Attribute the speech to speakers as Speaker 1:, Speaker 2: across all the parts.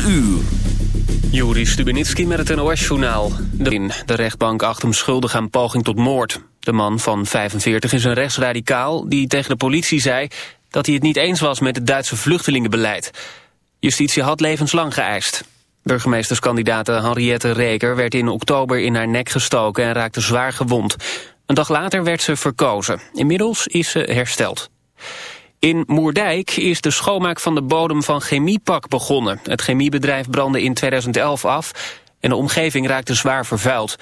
Speaker 1: 4 uur.
Speaker 2: Juri Stubenitski met het NOS-journaal. De, de rechtbank acht hem schuldig aan poging tot moord. De man van 45 is een rechtsradicaal die tegen de politie zei... dat hij het niet eens was met het Duitse vluchtelingenbeleid. Justitie had levenslang geëist. Burgemeesterskandidaat Henriette Reker werd in oktober in haar nek gestoken... en raakte zwaar gewond. Een dag later werd ze verkozen. Inmiddels is ze hersteld. In Moerdijk is de schoonmaak van de bodem van Chemiepak begonnen. Het chemiebedrijf brandde in 2011 af en de omgeving raakte zwaar vervuild.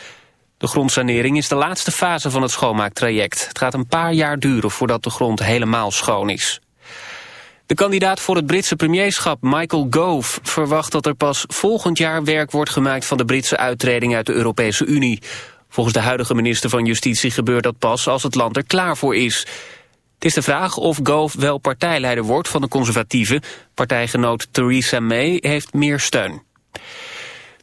Speaker 2: De grondsanering is de laatste fase van het schoonmaaktraject. Het gaat een paar jaar duren voordat de grond helemaal schoon is. De kandidaat voor het Britse premierschap, Michael Gove, verwacht dat er pas volgend jaar werk wordt gemaakt van de Britse uittreding uit de Europese Unie. Volgens de huidige minister van Justitie gebeurt dat pas als het land er klaar voor is. Het is de vraag of Gove wel partijleider wordt van de conservatieven. Partijgenoot Theresa May heeft meer steun.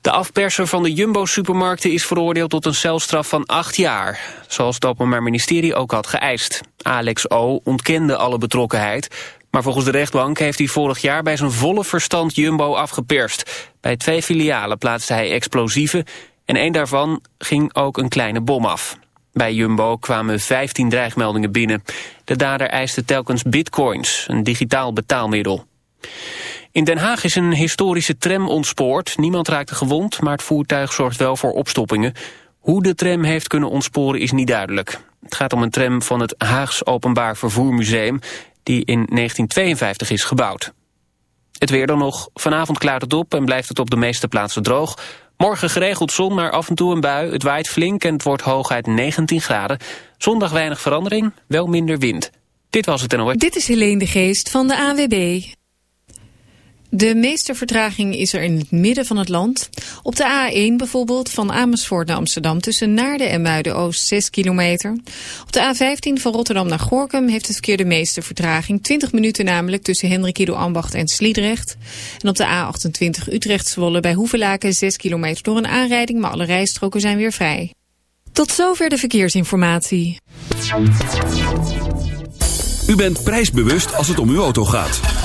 Speaker 2: De afperser van de Jumbo-supermarkten is veroordeeld tot een celstraf van acht jaar. Zoals het Openbaar Ministerie ook had geëist. Alex O. ontkende alle betrokkenheid. Maar volgens de rechtbank heeft hij vorig jaar bij zijn volle verstand Jumbo afgeperst. Bij twee filialen plaatste hij explosieven en één daarvan ging ook een kleine bom af. Bij Jumbo kwamen 15 dreigmeldingen binnen. De dader eiste telkens bitcoins, een digitaal betaalmiddel. In Den Haag is een historische tram ontspoord. Niemand raakte gewond, maar het voertuig zorgt wel voor opstoppingen. Hoe de tram heeft kunnen ontsporen is niet duidelijk. Het gaat om een tram van het Haags Openbaar Vervoer Museum... die in 1952 is gebouwd. Het weer dan nog. Vanavond klaart het op en blijft het op de meeste plaatsen droog. Morgen geregeld zon, maar af en toe een bui. Het waait flink en het wordt hooguit 19 graden. Zondag weinig verandering, wel minder wind. Dit was het NOS.
Speaker 3: Dit is Helene de Geest van de AWB. De meeste vertraging is er in het midden van het land. Op de A1 bijvoorbeeld van Amersfoort naar Amsterdam tussen Naarden en Muiden-Oost 6 kilometer. Op de A15 van Rotterdam naar Gorkum heeft het verkeer de meeste vertraging. 20 minuten namelijk tussen Hendrik Ambacht en Sliedrecht. En op de A28 Utrecht-Zwolle bij Hoevelaken 6 kilometer door een aanrijding, maar alle rijstroken zijn weer vrij. Tot zover de verkeersinformatie.
Speaker 1: U bent prijsbewust als het om uw auto gaat.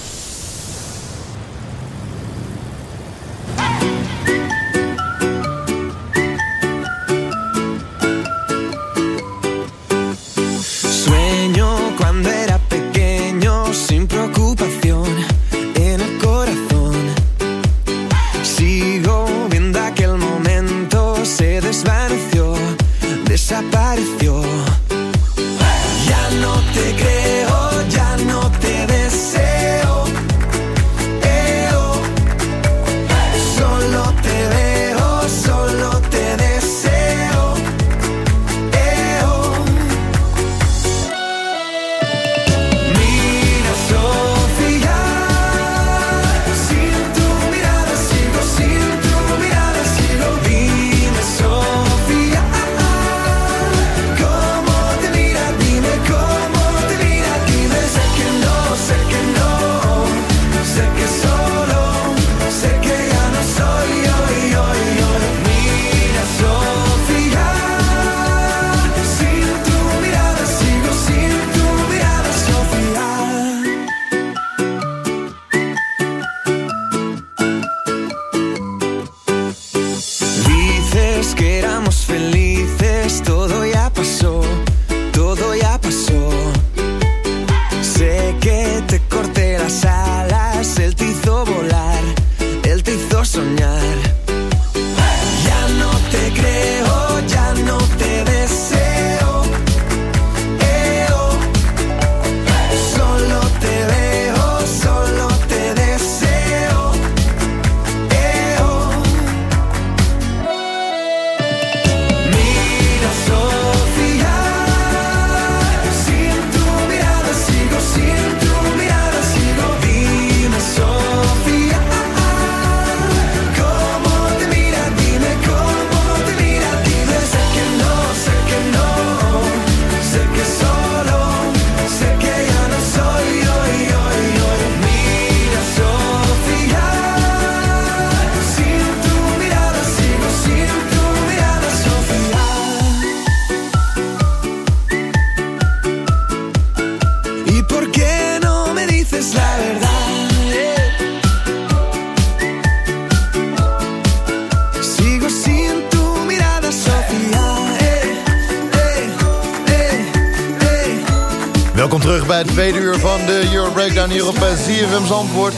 Speaker 4: Het tweede uur van de Euro Breakdown hier op eh, ZFM Zandvoort.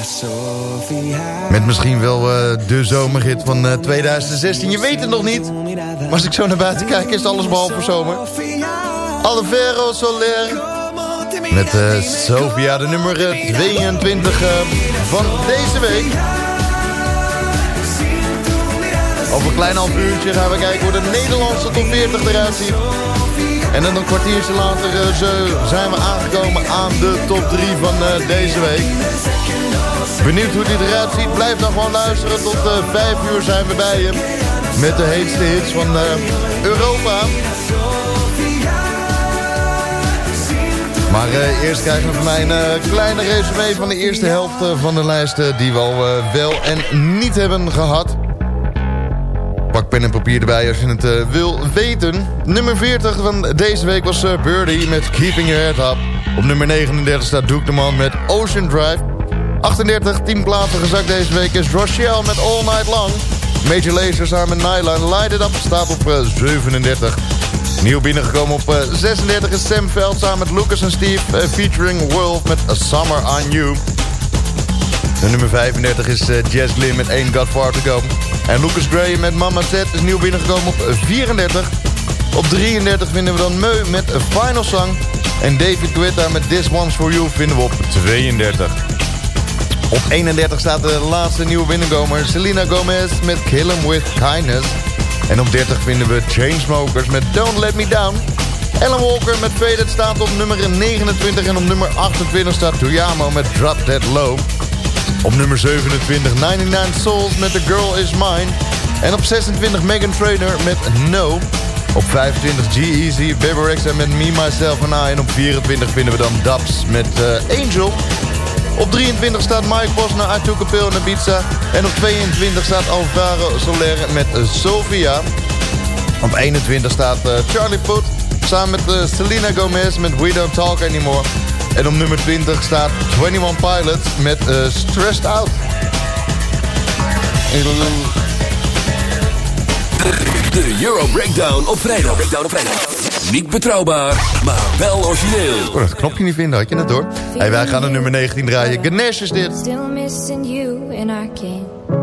Speaker 4: Met misschien wel uh, de zomerhit van uh, 2016. Je weet het nog niet. Maar als ik zo naar buiten kijk is het alles behalve zomer. Alvaro Soler. Met Sofia, de nummer 22 van deze week. Over een klein half uurtje gaan we kijken hoe de Nederlandse top 40 eruit ziet. En dan een kwartiertje later uh, zijn we aangekomen aan de top 3 van uh, deze week. Benieuwd hoe dit eruit ziet? Blijf dan gewoon luisteren. Tot uh, eh, 5 uur zijn we bij je. Met de heetste hits van Europa. Maar eerst krijgen we van mij kleine resume van de eerste helft van de lijsten... die we al wel en niet hebben gehad. Papier erbij als je het uh, wil weten. Nummer 40 van deze week was uh, Birdie met Keeping Your Head Up. Op nummer 39 staat Duke de Man met Ocean Drive. 38, 10 plaatsen gezakt deze week is Rochelle met All Night Long. Major Lazer samen met Nylon Light It Up staat op uh, 37. Nieuw binnengekomen op 36 is Sam Veld samen met Lucas en Steve... featuring Wolf met A Summer On You. Nummer 35 is Jazz Glynn met Ain't Got Far To Go... En Lucas Gray met Mama Set is nieuw binnengekomen op 34. Op 33 vinden we dan Meu met Final Song. En David Guetta met This One's For You vinden we op 32. Op 31 staat de laatste nieuwe binnenkomer Selena Gomez met Kill 'Em With Kindness. En op 30 vinden we Chainsmokers met Don't Let Me Down. Ellen Walker met Faded staat op nummer 29 en op nummer 28 staat Tuyamo met Drop That Low. Op nummer 27 99 Souls met The Girl Is Mine. En op 26 Megan Trainer met No. Op 25 G-Eazy, Bebe met Me, Myself and I. En op 24 vinden we dan Dubs met uh, Angel. Op 23 staat Mike Posner, I Took en Pizza. En op 22 staat Alvaro Soler met uh, Sofia. Op 21 staat uh, Charlie Puth samen met uh, Selena Gomez met We Don't Talk Anymore. En op nummer 20 staat 21 Pilots met uh, Stressed Out.
Speaker 5: De Euro Breakdown op vrijdag. Breakdown op vrijdag. Niet betrouwbaar, maar wel origineel.
Speaker 4: Oh, dat knopje niet vinden, had je net door. Hey, wij gaan de nummer 19 draaien. Ganesh is dit.
Speaker 6: Still missing you and I can't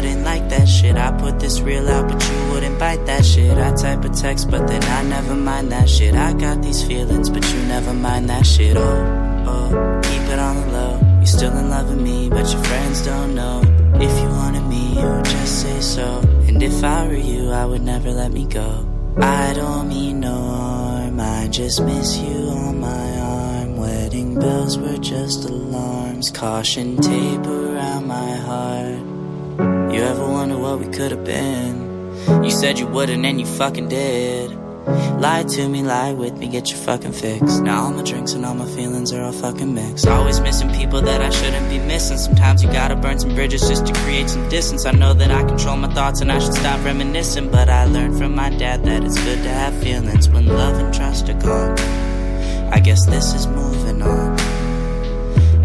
Speaker 7: wouldn't like that shit. I put this real out, but you wouldn't bite that shit. I type a text, but then I never mind that shit. I got these feelings, but you never mind that shit. Oh oh, keep it on the low. You're still in love with me, but your friends don't know. If you wanted me, you would just say so. And if I were you, I would never let me go. I don't mean no harm, I just miss you on my arm. Wedding bells were just alarms, caution tape around my heart. You ever wonder what we could have been? You said you wouldn't, and you fucking did. Lie to me, lie with me, get your fucking fix. Now all my drinks and all my feelings are all fucking mixed. Always missing people that I shouldn't be missing. Sometimes you gotta burn some bridges just to create some distance. I know that I control my thoughts and I should stop reminiscing. But I learned from my dad that it's good to have feelings when love and trust are gone. I guess this is moving on.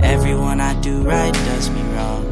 Speaker 7: Everyone I do right does me wrong.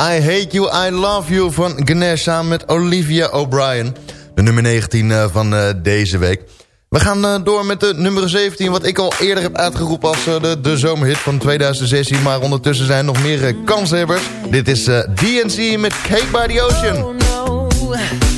Speaker 6: I Hate You,
Speaker 8: I Love You
Speaker 4: van Gnesha samen met Olivia O'Brien. De nummer 19 eh, van eh, deze week. We gaan eh, door met de nummer 17, wat ik al eerder heb uitgeroepen als de, de zomerhit van 2016. Maar ondertussen zijn nog meer kanshebbers. Dit is DNC met Cake by the Ocean.
Speaker 9: Oh no.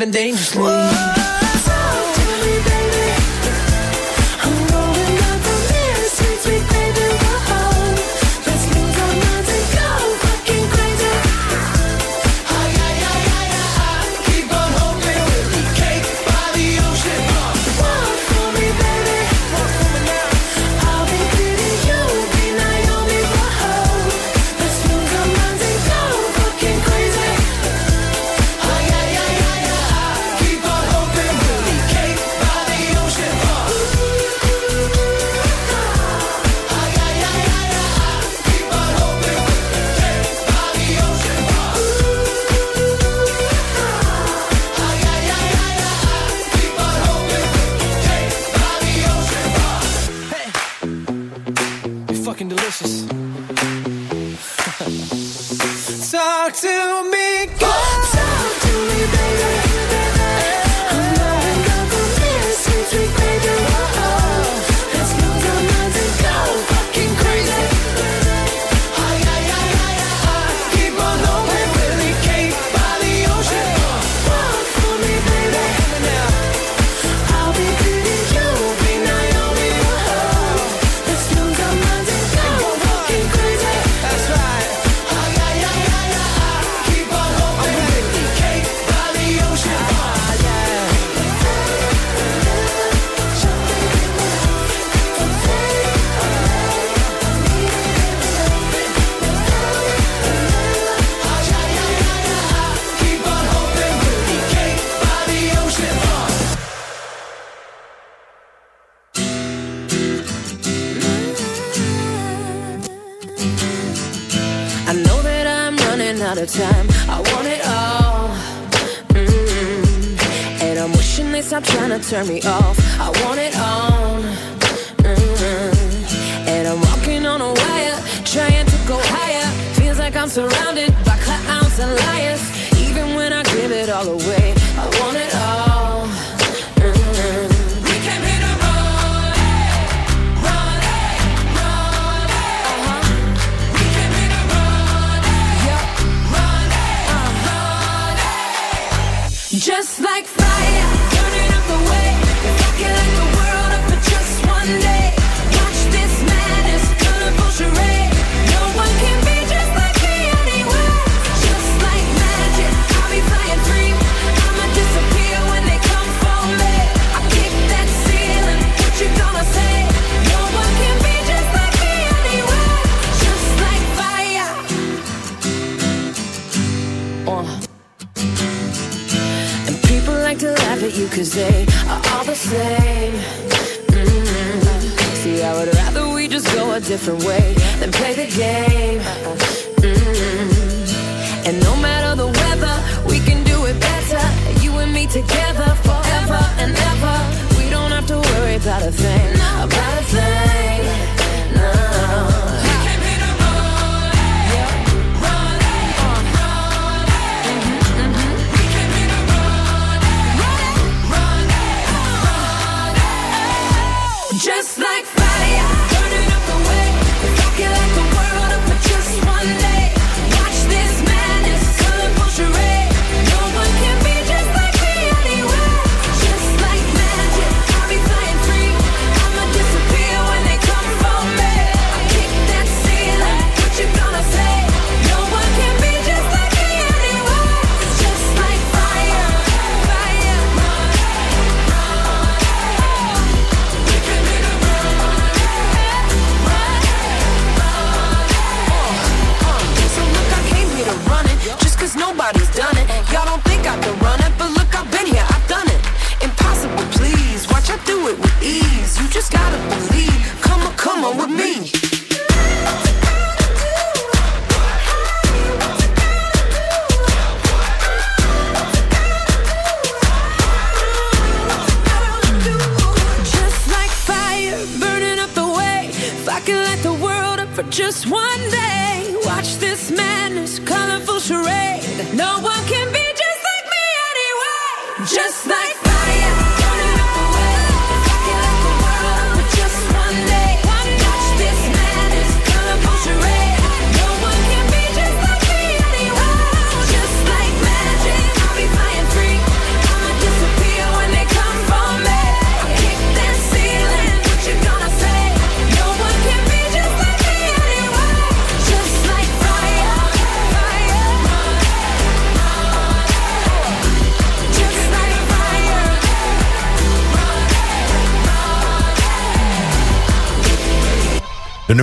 Speaker 9: living dangerously. turn me off.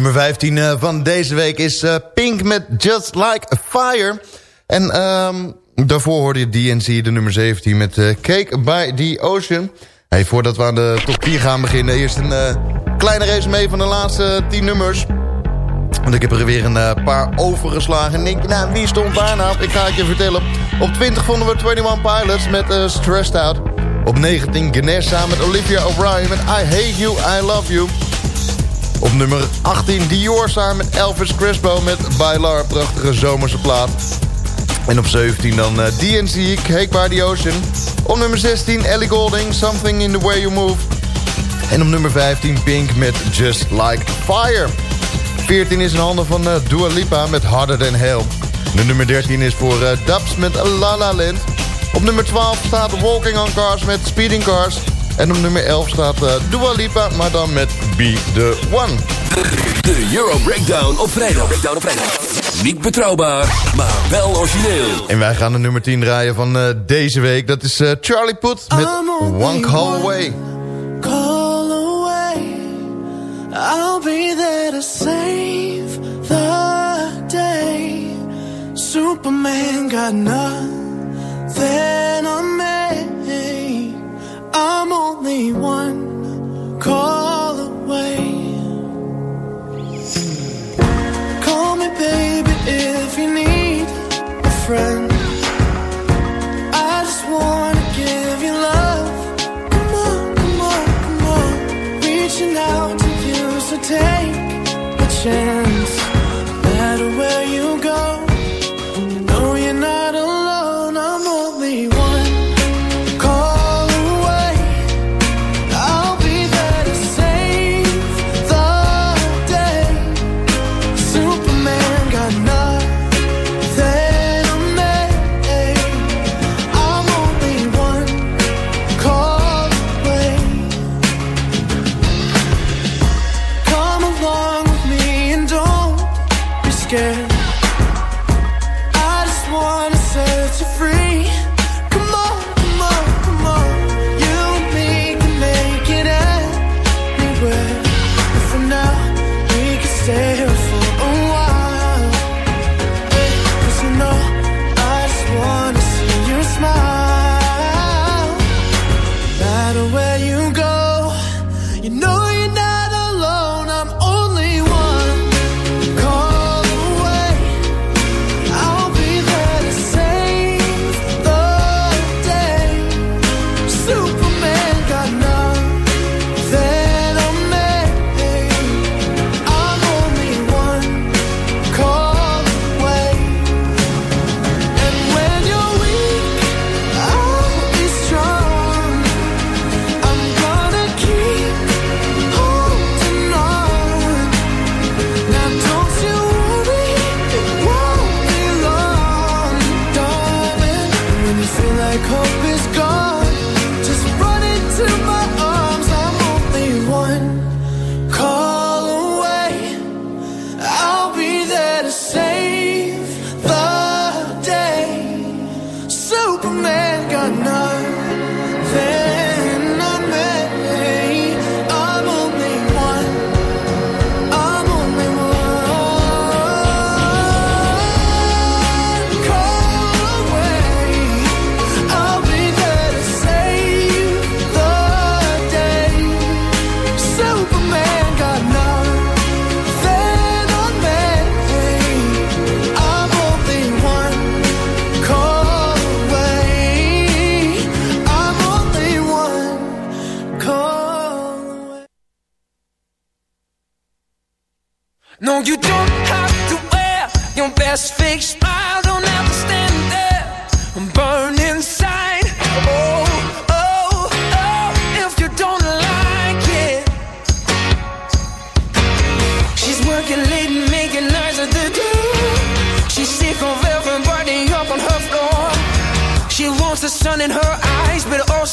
Speaker 4: Nummer 15 eh, van deze week is eh, Pink met Just Like Fire. En ehm, daarvoor hoorde je DNC, de nummer 17, met eh, Cake by the Ocean. Hey, voordat we aan de top 10 gaan beginnen, eerst een eh, kleine mee van de laatste 10 nummers. Want ik heb er weer een paar overgeslagen. En denk nou, wie stond daar nou? Ik ga het je vertellen. Op 20 vonden we 21 Pilots met Stressed Out. Op 19 Ganesh samen met Olivia O'Brien met I Hate You, I Love You. Op nummer 18 Dior samen met Elvis Crespo met Bailar, prachtige zomerse plaat. En op 17 dan eh, DNC, Cake by the Ocean. Op nummer 16 Ellie Golding, Something in the Way You Move. En op nummer 15 Pink met Just Like Fire. 14 is in handen van eh, Dua Lipa met Harder Than Hell. De nummer 13 is voor eh, Dubs met La La Land. Op nummer 12 staat Walking on Cars met Speeding Cars. En op nummer 11 staat eh, Dua Lipa, maar dan met Be The One.
Speaker 5: De Euro Breakdown op vrijdag. Breakdown op vrijdag. Niet betrouwbaar, maar wel origineel.
Speaker 4: En wij gaan de nummer 10 draaien van eh, deze week. Dat is eh, Charlie Puth met One Call Away.
Speaker 10: call away. I'll be there to save the day. Superman got nothing on one call away. Call me, baby, if you need a friend. I just wanna give you love. Come on, come on, come on. Reaching out to you, so take a chance.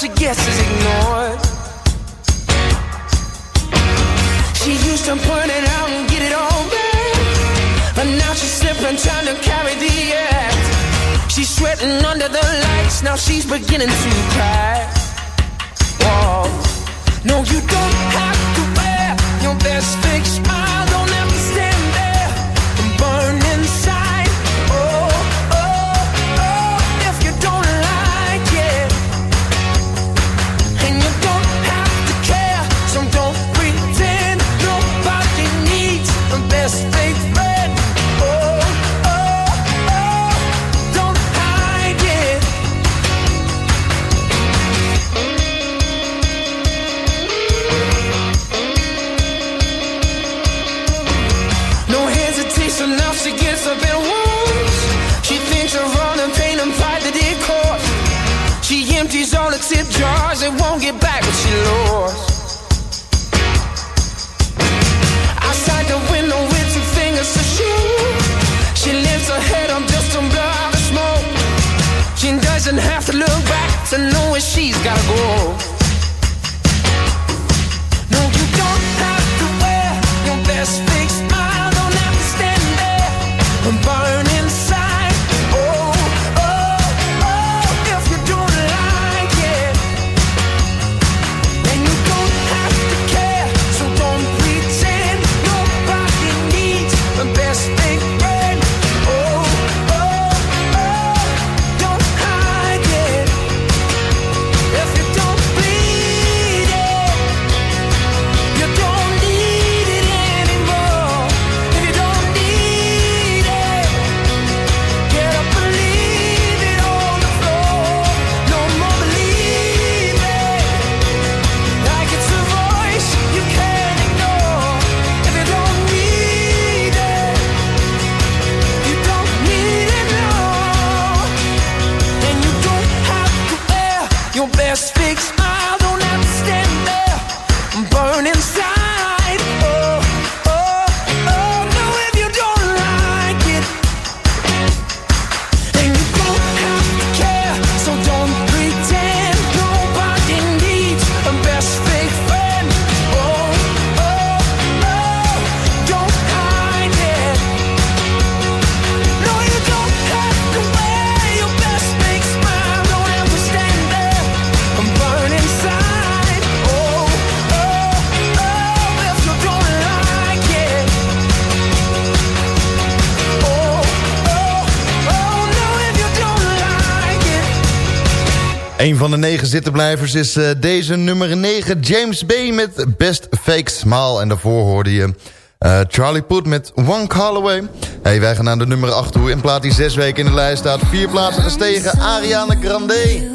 Speaker 9: she guesses is ignored. She used to point it out and get it all back, but now she's slipping, trying to carry the act. She's sweating under the lights, now she's beginning to cry. Whoa. No, you don't have to wear your best fake smile. Don't ever yours and won't get back what she lost. Outside the window with two fingers to shoot. She lifts her head, I'm just a blow out smoke. She doesn't have to look back to know where she's gotta go.
Speaker 4: Een van de negen zittenblijvers is eh, deze nummer 9, James B met Best Fake Smile. En daarvoor hoorde je eh, Charlie Poet met One Callaway. Hey, wij gaan naar de nummer 8 toe. In plaats die zes weken in de lijst staat, vier plaatsen gestegen, Ariana Grande.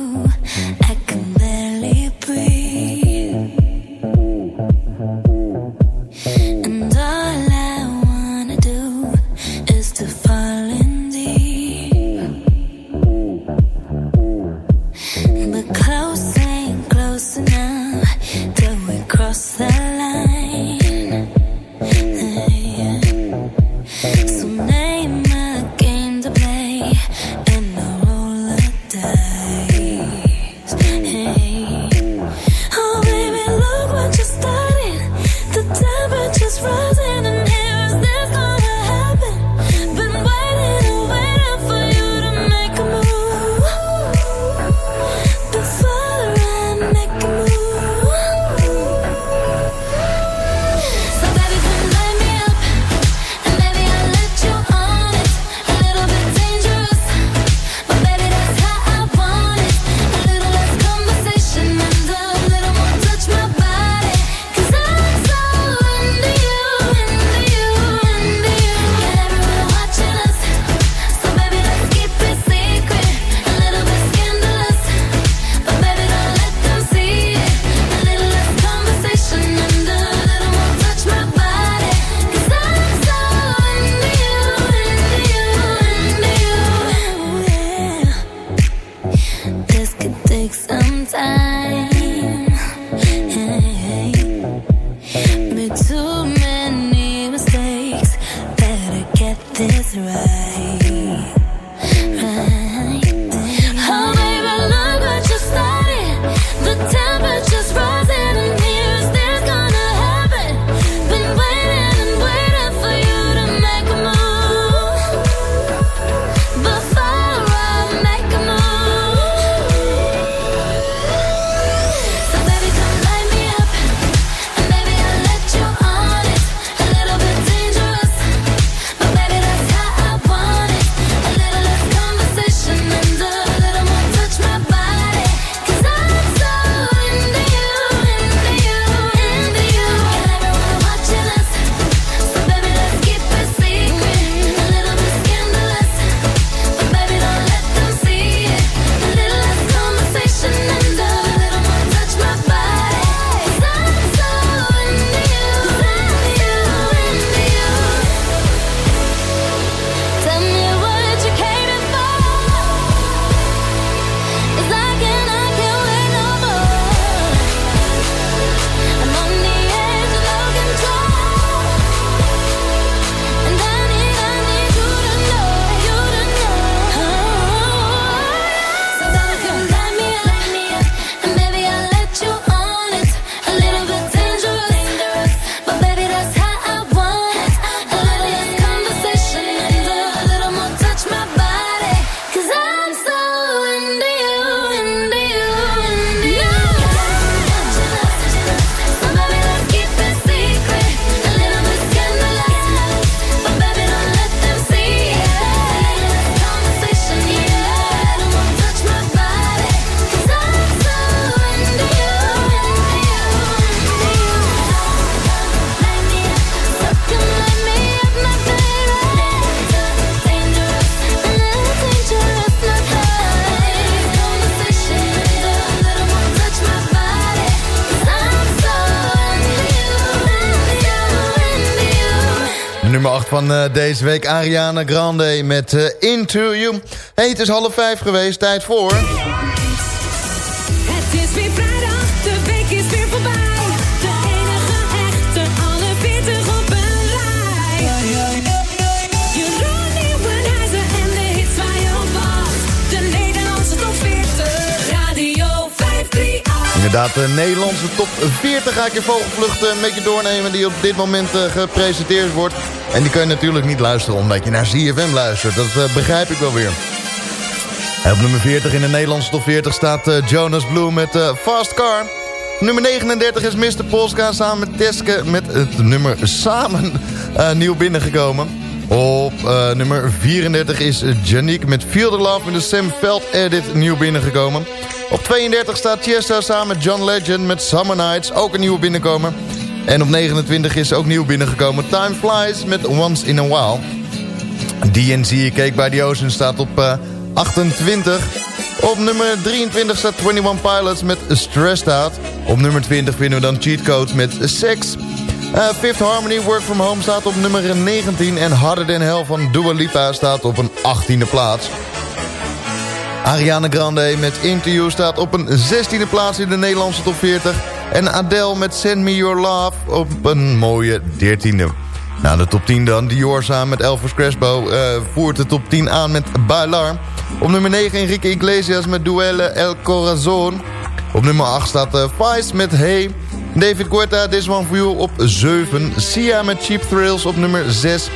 Speaker 4: Van eh, deze week, Ariana Grande met eh. Hey, het is half vijf geweest, tijd voor... Inderdaad, de Nederlandse top 40 ga ik in vogelvlucht eh, met je doornemen... die op dit moment eh, gepresenteerd wordt. En die kun je natuurlijk niet luisteren omdat je naar ZFM luistert. Dat eh, begrijp ik wel weer. Op nummer 40 in de Nederlandse top 40 staat eh, Jonas Blue met Fast Car. Nummer 39 is Mr. Polska samen met Teske met het nummer Samen nieuw binnengekomen. Op nummer 34 is Janique met Feel the Love in de Sam Veld edit nieuw binnengekomen. Op 32 staat Chester samen met John Legend met Summer Nights, ook een nieuwe binnenkomen. En op 29 is ook nieuw binnengekomen Time Flies met Once in a While. DNC Cake by the Ocean staat op eh, 28. Op nummer 23 staat 21 Pilots met Stressed Out. Op nummer 20 vinden we dan Cheat Codes met Sex. Eh, Fifth Harmony Work From Home staat op nummer 19. En Harder Than Hell van Dua Lipa staat op een 18e plaats. Ariana Grande met Into staat op een 16e plaats in de Nederlandse top 40. En Adele met Send Me Your Love op een mooie 13e. Nou, de top 10 dan. Dior met Elvis Crespo eh, voert de top 10 aan met Bailar. Op nummer 9 Enrique Iglesias met Duelle El Corazon. Op nummer 8 staat uh, Vice met Hey. David Guetta, This One For You op 7. Sia met Cheap Thrills op nummer 6.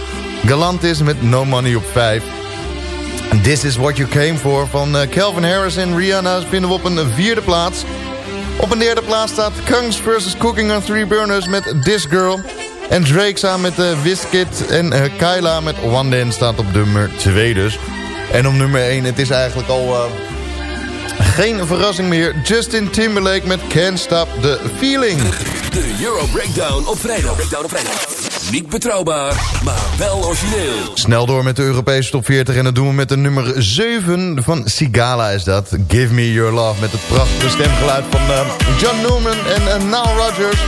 Speaker 4: Galantis met No Money op 5. This Is What You Came For van uh, Calvin Harris en Rihanna vinden we op een vierde plaats. Op een derde plaats staat Kungs vs. Cooking on Three Burners met This Girl. En Drake samen met uh, Wizkid en uh, Kyla met One Dance staat op nummer 2 dus. En op nummer 1, het is eigenlijk al geen verrassing meer. Justin Timberlake met Can't Stop the Feeling.
Speaker 1: De Euro Breakdown op vrijdag. Breakdown op vrijdag. Niet betrouwbaar, maar wel origineel.
Speaker 4: Snel door met de Europese top 40 en dat doen we met de nummer 7 van Sigala is dat. Give Me Your Love met het prachtige stemgeluid van uh, John Newman en uh, Nile Rodgers.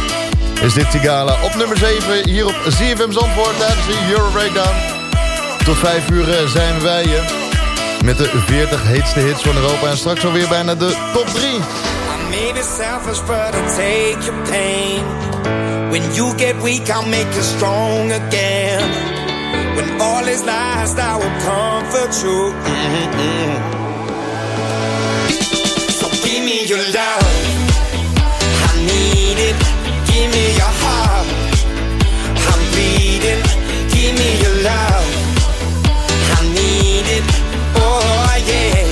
Speaker 4: Is dit Sigala op nummer 7 hier op ZFM Zandvoort tijdens de Euro Breakdown. Tot 5 uur uh, zijn wij je met de 40 heetste hits van Europa en straks alweer bijna de top 3.
Speaker 9: I may be selfish, but I'll take your pain. When you get weak, I'll make you strong again. When
Speaker 11: all is lost, I will comfort you. Mm -hmm. So give me your love. I need it. Give me your heart. I'm bleeding. Give me your love. I need it. Oh, yeah.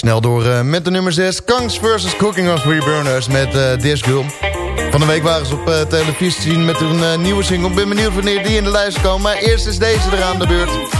Speaker 12: snel door eh, met de nummer 6. Kangs versus Cooking of Reburners met uh, Van de week waren ze op eh, televisie te zien met hun nieuwe single. Ik ben benieuwd wanneer die in de lijst komen. Maar eerst is deze eraan de beurt.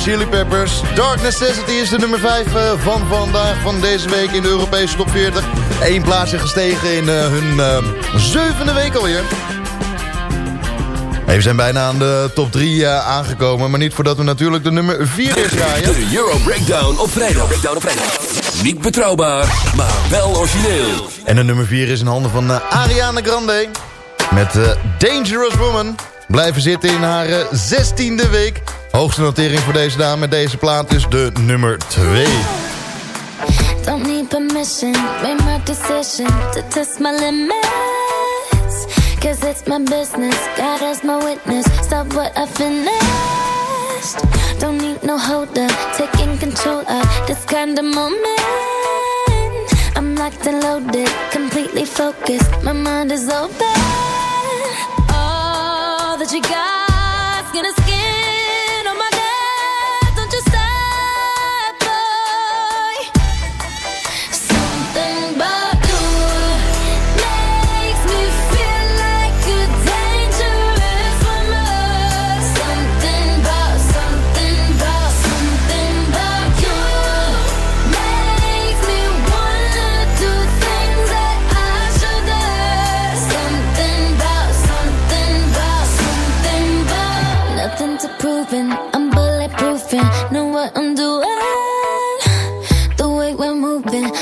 Speaker 4: Chili Peppers. Dark Necessity is de nummer 5 eh, van vandaag, van deze week in de Europese top 40. Eén plaatsje gestegen in eh, hun eh, zevende week alweer. Hey, we zijn bijna aan de top 3 aangekomen, maar niet voordat we natuurlijk de nummer 4 is draaien.
Speaker 1: De Euro Breakdown op vrijdag. Breakdown op vrijdag. Niet betrouwbaar, maar wel origineel.
Speaker 4: En de nummer 4 is in handen van Ariana Grande. Met Dangerous Woman. Blijven zitten in haar zestiende week. Hoogste notering voor deze dame met deze plaat is de nummer 2.
Speaker 8: Don't need permission, made my decision to test my limits. Cause it's my business, God as my witness. Stop what I finished. Don't need no holder, taking control of this kind of moment. I'm locked and loaded, completely focused. My mind is open. All that you got's gonna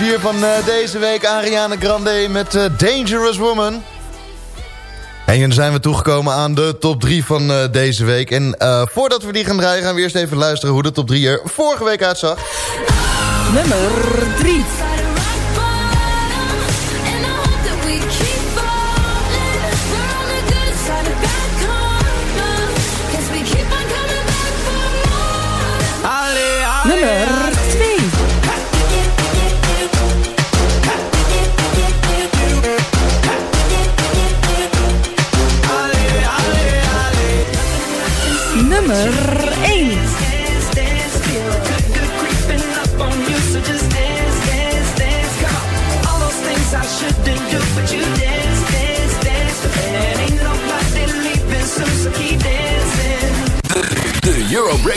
Speaker 4: nummer 4 van eh, deze week, Ariana Grande met eh, Dangerous Woman. En dan zijn we toegekomen aan de top 3 van eh, deze week. En voordat we die gaan draaien, gaan we eerst even luisteren hoe de top 3 er vorige week uitzag.
Speaker 13: Nummer 3.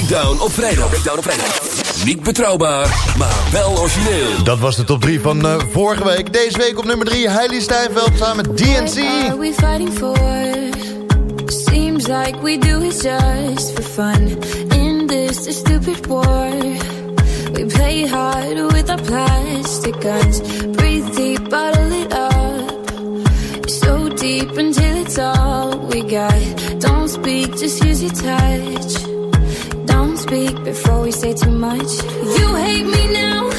Speaker 1: Breakdown op vrijdag. Breakdown op vrijdag. Niet betrouwbaar, maar wel origineel.
Speaker 4: Dat was de top 3 van eh, vorige week. Deze week op nummer 3, Hailey Steinfeld samen met DNC.
Speaker 8: are we fighting for? Seems like we do it just for fun. In this stupid war, we play hard with our plastic guns. Breathe deep, bottle it up. So deep until it's all we got. Don't speak, just use your touch. Speak before we say too much. You hate me now,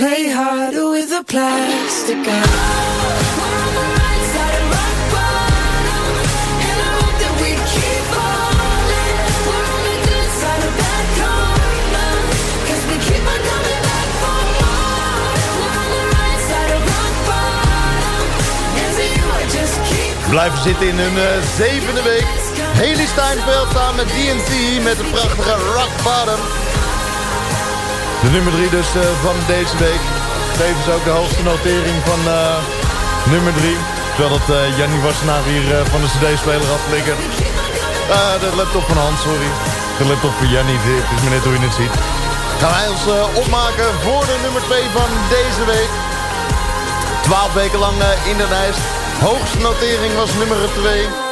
Speaker 10: play harder with a plastic gun.
Speaker 4: Blijven zitten in hun eh, zevende week. Haley Steinfeld samen met DNC met de prachtige Rock Bottom. De nummer 3 dus eh, van deze week. Tevens ook de hoogste notering van eh, nummer 3. Terwijl dat uh, Jannie Wassenaar hier van de cd-speler liggen. de laptop van Hans, sorry. De laptop van Jannie, dit is maar net hoe je het ziet. Gaan wij ons opmaken voor de nummer 2 van deze week. 12 weken lang in de lijst. Hoogste notering was nummer 2.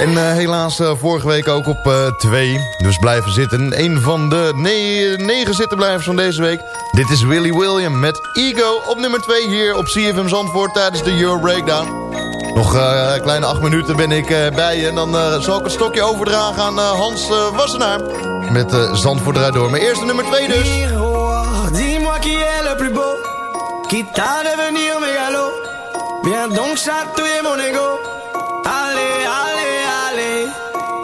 Speaker 4: En uh, helaas uh, vorige week ook op 2. Uh, dus blijven zitten. Een van de ne negen zittenblijvers van deze week. Dit is Willy William met Ego op nummer 2 hier op CFM Zandvoort tijdens de Euro Breakdown. Nog een kleine acht minuten ben ik bij je. En dan zal ik een stokje overdragen aan Hans Wassenaar. Met Zandvoort eruit door. Maar eerst de nummer 2 dus.
Speaker 10: Dis-moi qui est le plus beau. Viens donc mon ego.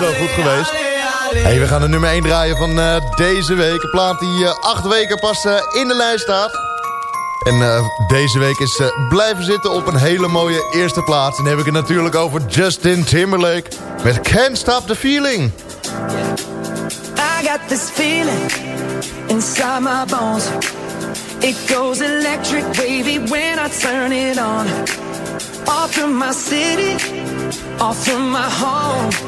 Speaker 4: is zo goed geweest. Hey, we gaan de nummer 1 draaien van eh, deze week. Een plaat die eh, acht weken pas eh, in de lijst staat. En deze week is blijven zitten op een hele mooie eerste plaats. En dan heb ik het natuurlijk over Justin Timberlake met Can't Stop the Feeling.
Speaker 10: I got this feeling inside my bones. It goes electric wavy when I turn it on. Off from my city, off from my home.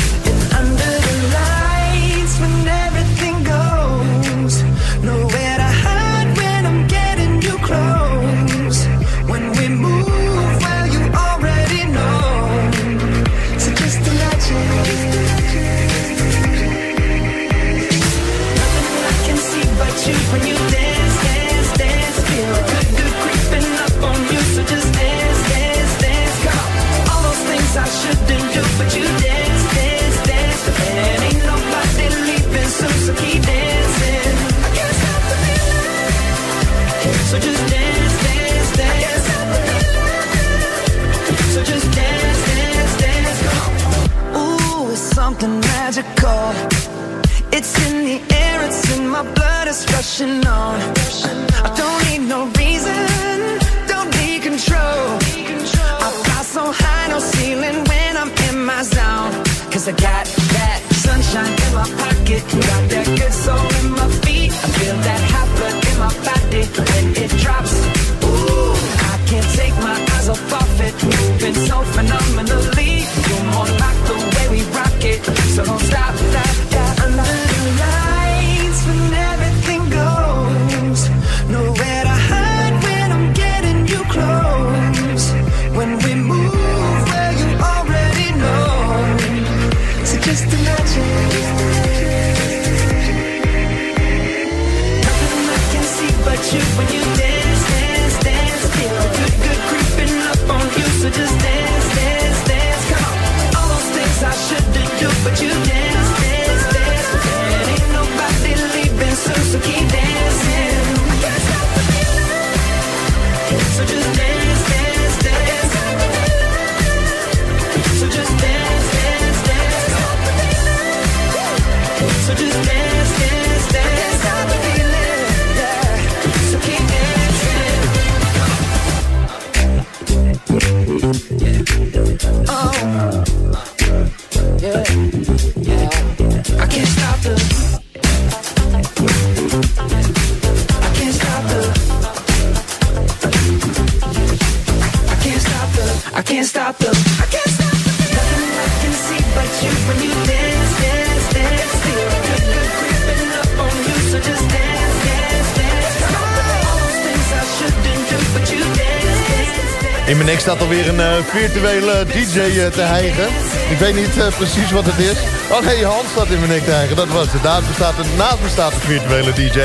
Speaker 4: Nek staat alweer een eh, virtuele DJ eh, te hijgen. Ik weet niet eh, precies wat het is. Oh nee, Hans staat in mijn nek te hijgen. Dat was het. Naast me staat, een- naast me staat een virtuele DJ.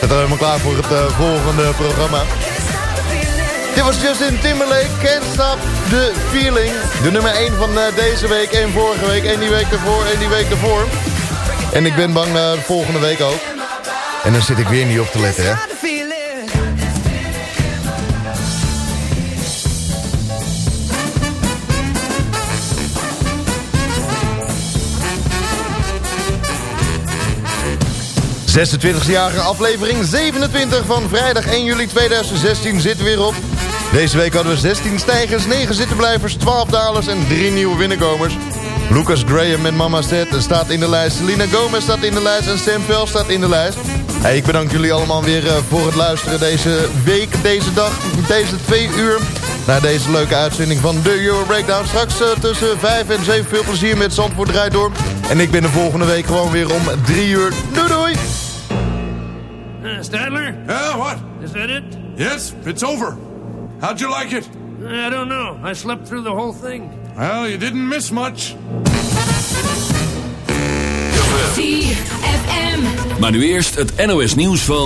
Speaker 4: Zet er helemaal klaar voor het volgende programma. Dit was Justin Timberlake, Can't Stop the Feeling. De nummer 1 van deze week en vorige week en die week ervoor en die week ervoor. En ik ben bang de volgende week ook. En dan zit ik weer niet op te letten, hè. 26-jarige aflevering 27 van vrijdag 1 juli 2016 zit er weer op. Deze week hadden we 16 stijgers, 9 zittenblijvers, 12 dalers en 3 nieuwe binnenkomers. Lucas Graham met Mama Zet staat in de lijst. Selena Gomez staat in de lijst en Sam Pell staat in de lijst. Hey, ik bedank jullie allemaal weer eh, voor het luisteren deze week, deze dag, deze twee uur. Naar deze leuke uitzending van de Euro Breakdown. Straks eh, tussen 5 en 7 veel plezier met Zandvoort Door. En ik ben de volgende week gewoon weer om 3 uur. Doei doei!
Speaker 14: Uh, Stadler?
Speaker 15: Yeah, what?
Speaker 14: Is that it?
Speaker 15: Yes, it's over. How'd you like it?
Speaker 14: I don't know. I slept through the whole thing.
Speaker 15: Well, you didn't miss much.
Speaker 1: Maar nu eerst het NOS nieuws van...